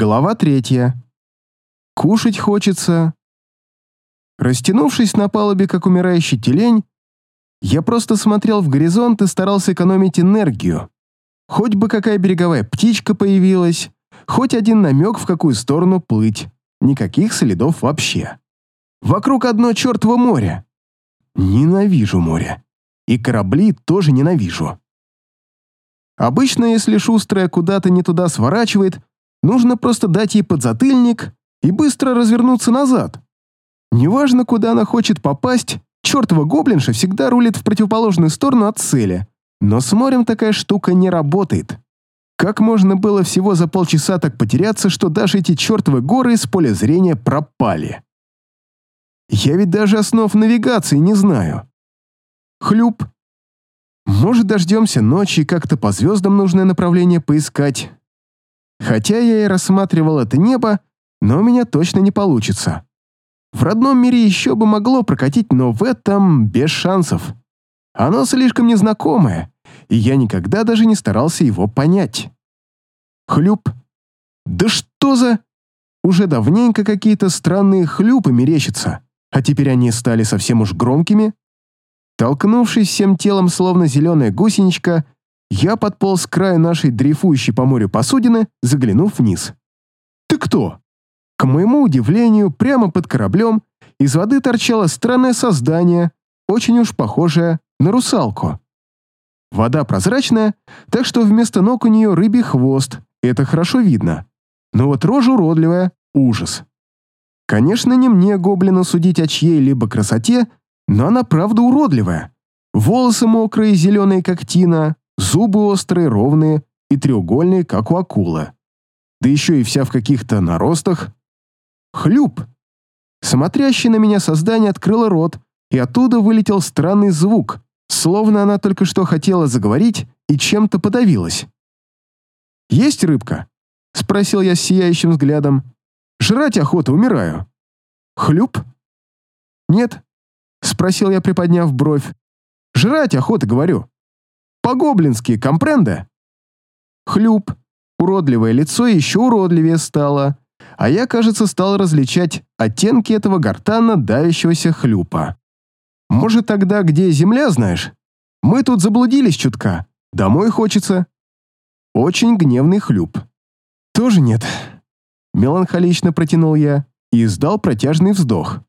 Глава третья. Кушать хочется. Растянувшись на палубе, как умирающий тюлень, я просто смотрел в горизонт и старался экономить энергию. Хоть бы какая береговая птичка появилась, хоть один намек, в какую сторону плыть. Никаких следов вообще. Вокруг одно чертово море. Ненавижу море. И корабли тоже ненавижу. Обычно, если шустрая куда-то не туда сворачивает, Нужно просто дать ей подзатыльник и быстро развернуться назад. Неважно, куда она хочет попасть, чертова гоблинша всегда рулит в противоположную сторону от цели. Но с морем такая штука не работает. Как можно было всего за полчаса так потеряться, что даже эти чертовы горы из поля зрения пропали? Я ведь даже основ навигации не знаю. Хлюп. Может, дождемся ночи и как-то по звездам нужное направление поискать. Хотя я и рассматривал это небо, но у меня точно не получится. В родном мире еще бы могло прокатить, но в этом без шансов. Оно слишком незнакомое, и я никогда даже не старался его понять. Хлюп. Да что за... Уже давненько какие-то странные хлюпы мерещатся, а теперь они стали совсем уж громкими. Толкнувшись всем телом, словно зеленая гусеничка, я подполз к краю нашей дрейфующей по морю посудины, заглянув вниз. «Ты кто?» К моему удивлению, прямо под кораблем из воды торчало странное создание, очень уж похожее на русалку. Вода прозрачная, так что вместо ног у нее рыбий хвост, это хорошо видно. Но вот рожа уродливая — ужас. Конечно, не мне, гоблину, судить о чьей-либо красоте, но она правда уродливая. Волосы мокрые, зеленые, как тина, Зубы острые, ровные и треугольные, как у акулы. Да еще и вся в каких-то наростах. Хлюп! Смотрящее на меня создание открыло рот, и оттуда вылетел странный звук, словно она только что хотела заговорить и чем-то подавилась. «Есть рыбка?» — спросил я с сияющим взглядом. «Жрать охота, умираю». «Хлюп?» «Нет», — спросил я, приподняв бровь. «Жрать охота, говорю». По-гоблински, компренде?» Хлюп. Уродливое лицо еще уродливее стало, а я, кажется, стал различать оттенки этого гортанно давящегося хлюпа. «Может, тогда где земля, знаешь? Мы тут заблудились чутка. Домой хочется». Очень гневный хлюп. «Тоже нет». Меланхолично протянул я и издал протяжный вздох.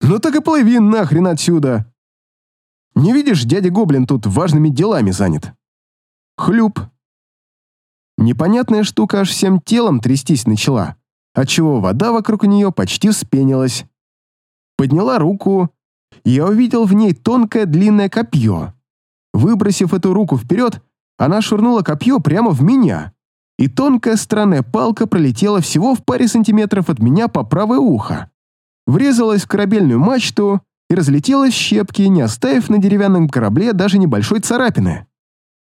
«Ну так и плыви нахрен отсюда!» Не видишь, дядя Гоблин тут важными делами занят. Хлюп. Непонятная штука аж всем телом трястись начала, отчего вода вокруг нее почти вспенилась. Подняла руку, и я увидел в ней тонкое длинное копье. Выбросив эту руку вперед, она швырнула копье прямо в меня, и тонкая странная палка пролетела всего в паре сантиметров от меня по правое ухо. Врезалась в корабельную мачту и разлетелась в щепки, не оставив на деревянном корабле даже небольшой царапины.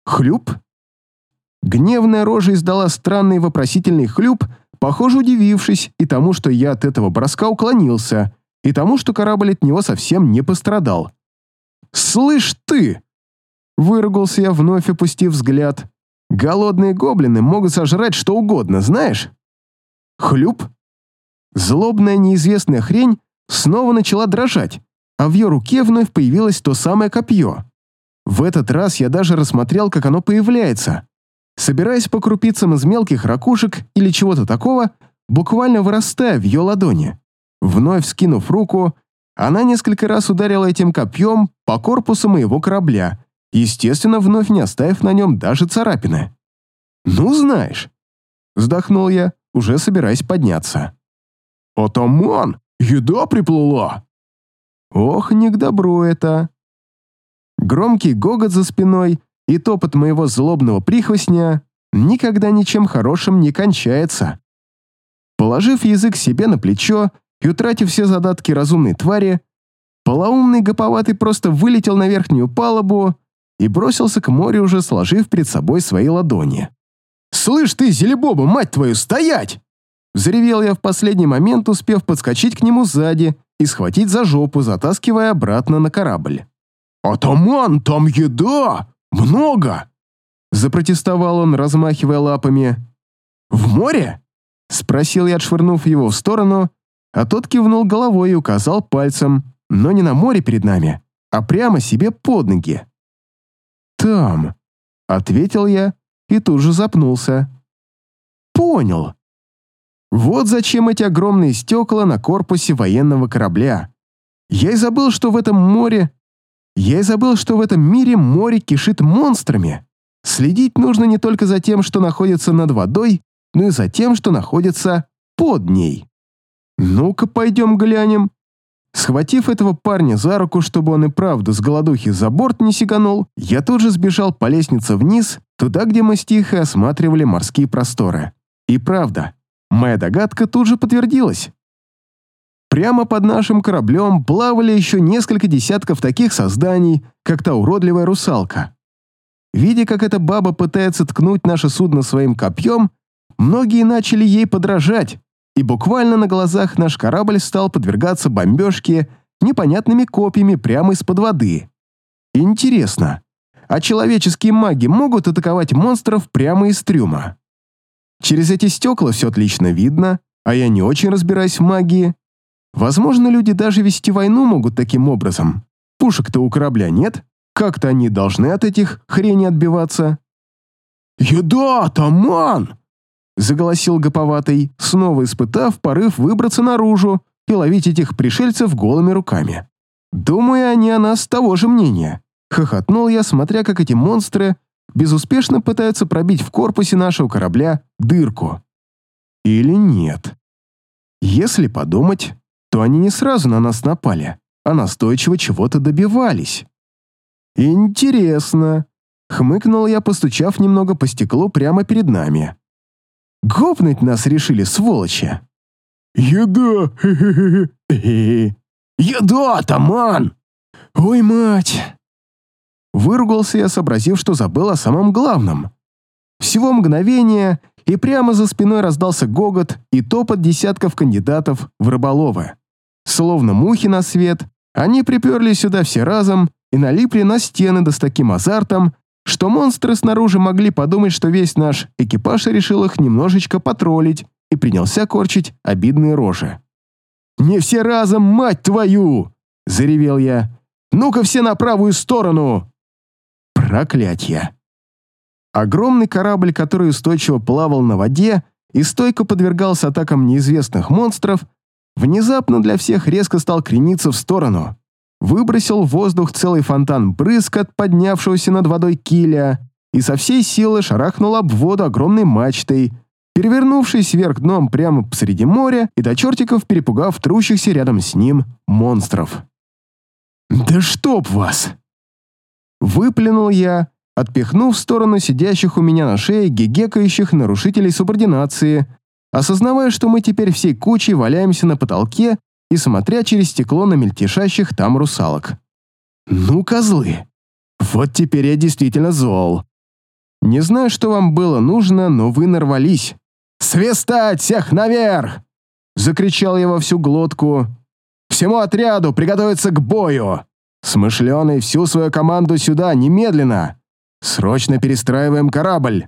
Хлюп. Гневная рожа издала странный вопросительный хлюп, похоже удивившись и тому, что я от этого броска уклонился, и тому, что корабль от него совсем не пострадал. «Слышь ты!» Выругался я, вновь опустив взгляд. «Голодные гоблины могут сожрать что угодно, знаешь?» Хлюп. Злобная неизвестная хрень снова начала дрожать, а в ее руке вновь появилось то самое копье. В этот раз я даже рассмотрел, как оно появляется. Собираясь по крупицам из мелких ракушек или чего-то такого, буквально вырастая в ее ладони. Вновь скинув руку, она несколько раз ударила этим копьем по корпусу моего корабля, естественно, вновь не оставив на нем даже царапины. «Ну, знаешь», — вздохнул я, уже собираясь подняться. «Атаман, еда приплыла!» Ох, не к добру это. Громкий гогот за спиной и топот моего злобного прихвостня никогда ничем хорошим не кончается. Положив язык себе на плечо и утратив все задатки разумной твари, полоумный гоповатый просто вылетел на верхнюю палубу и бросился к морю, уже сложив перед собой свои ладони. «Слышь ты, Зелебоба, мать твою, стоять!» Взревел я в последний момент, успев подскочить к нему сзади и схватить за жопу, затаскивая обратно на корабль. «Атаман, там еда! Много!» Запротестовал он, размахивая лапами. «В море? Спросил я, отшвырнув его в сторону, а тот кивнул головой и указал пальцем, но не на море перед нами, а прямо себе под ноги. «Там», — ответил я и тут же запнулся. «Понял. Вот зачем эти огромные стекла на корпусе военного корабля. Я и забыл, что в этом море... Я и забыл, что в этом мире море кишит монстрами. Следить нужно не только за тем, что находится над водой, но и за тем, что находится под ней. Ну-ка, пойдем глянем. Схватив этого парня за руку, чтобы он и правда с голодухи за борт не сиганул, я тут же сбежал по лестнице вниз, туда, где мы с Тихой осматривали морские просторы. И правда, моя догадка тут же подтвердилась. Прямо под нашим кораблем плавали еще несколько десятков таких созданий, как та уродливая русалка. Видя, как эта баба пытается ткнуть наше судно своим копьем, многие начали ей подражать, и буквально на глазах наш корабль стал подвергаться бомбежке непонятными копьями прямо из-под воды. Интересно, а человеческие маги могут атаковать монстров прямо из трюма? Через эти стекла все отлично видно, а я не очень разбираюсь в магии. Возможно, люди даже вести войну могут таким образом. Пушек-то у корабля нет, как-то они должны от этих хреней отбиваться. «Еда, таман!» заголосил гоповатый, снова испытав порыв выбраться наружу и ловить этих пришельцев голыми руками. «Думаю, они о нас того же мнения», — хохотнул я, смотря как эти монстры безуспешно пытаются пробить в корпусе нашего корабля дырку. Или нет? Если подумать, то они не сразу на нас напали, а настойчиво чего-то добивались. «Интересно», — хмыкнул я, постучав немного по стеклу прямо перед нами. Гопнуть нас решили, сволочи. Еда! Еда, атаман! Ой, мать! Выругался я, сообразив, что забыл о самом главном. Всего мгновение, и прямо за спиной раздался гогот и топот десятков кандидатов в рыболовы. Словно мухи на свет, они приперли сюда все разом и налипли на стены да с таким азартом, что монстры снаружи могли подумать, что весь наш экипаж решил их немножечко потроллить и принялся корчить обидные рожи. «Не все разом, мать твою!» — заревел я. «Ну-ка все на правую сторону!» Проклятье! Огромный корабль, который устойчиво плавал на воде и стойко подвергался атакам неизвестных монстров, внезапно для всех резко стал крениться в сторону выбросил в воздух целый фонтан брызг от поднявшегося над водой киля и со всей силы шарахнул об воду огромной мачтой, перевернувшись вверх дном прямо посреди моря и до чертиков перепугав трущихся рядом с ним монстров. «Да чтоб вас!» Выплюнул я, отпихнув в сторону сидящих у меня на шее гигекающих нарушителей субординации, осознавая, что мы теперь всей кучей валяемся на потолке и смотря через стекло на мельтешащих там русалок. «Ну, козлы! Вот теперь я действительно зол. Не знаю, что вам было нужно, но вы нарвались. Свистать всех наверх!» Закричал я во всю глотку. «Всему отряду приготовиться к бою! Смышленый всю свою команду сюда, немедленно! Срочно перестраиваем корабль!»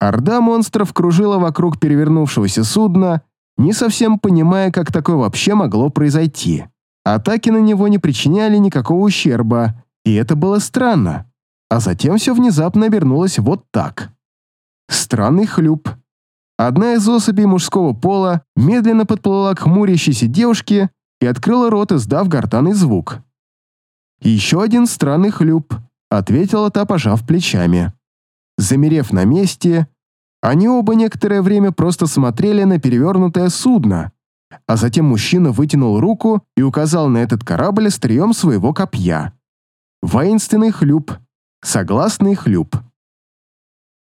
Орда монстров кружила вокруг перевернувшегося судна, не совсем понимая, как такое вообще могло произойти. Атаки на него не причиняли никакого ущерба, и это было странно. А затем все внезапно обернулось вот так. Странный хлюп. Одна из особей мужского пола медленно подплыла к хмурящейся девушке и открыла рот, издав гортанный звук. «Еще один странный хлюп», — ответила та, пожав плечами. Замерев на месте, они оба некоторое время просто смотрели на перевернутое судно, а затем мужчина вытянул руку и указал на этот корабль острием своего копья. Воинственный хлюп, согласный хлюп.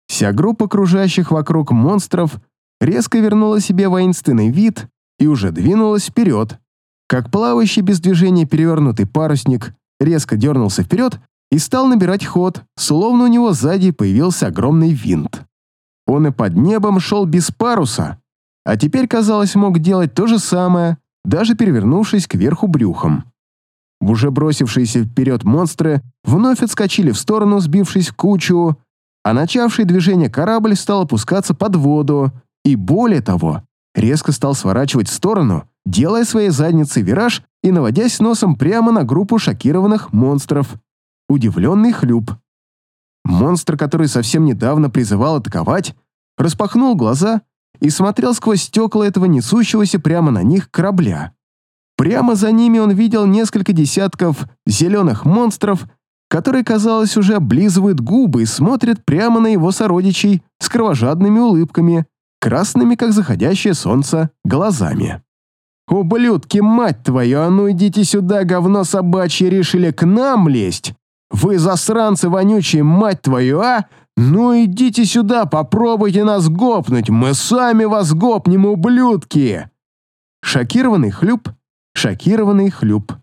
Вся группа кружащих вокруг монстров резко вернула себе воинственный вид и уже двинулась вперед, как плавающий без движения перевернутый парусник резко дернулся вперед и стал набирать ход, словно у него сзади появился огромный винт. Он и под небом шел без паруса, а теперь, казалось, мог делать то же самое, даже перевернувшись кверху брюхом. Уже бросившиеся вперед монстры вновь отскочили в сторону, сбившись в кучу, а начавший движение корабль стал опускаться под воду, и более того, резко стал сворачивать в сторону, делая своей задницей вираж и наводясь носом прямо на группу шокированных монстров. Удивленный хлюп. Монстр, который совсем недавно призывал атаковать, распахнул глаза и смотрел сквозь стекла этого несущегося прямо на них корабля. Прямо за ними он видел несколько десятков зеленых монстров, которые, казалось, уже облизывают губы и смотрят прямо на его сородичей с кровожадными улыбками, красными, как заходящее солнце, глазами. «Ублюдки, мать твою, а ну идите сюда, говно собачье, решили к нам лезть! Вы засранцы вонючие, мать твою, а? Ну идите сюда, попробуйте нас гопнуть, мы сами вас гопнем, ублюдки!» Шокированный хлюп, шокированный хлюп.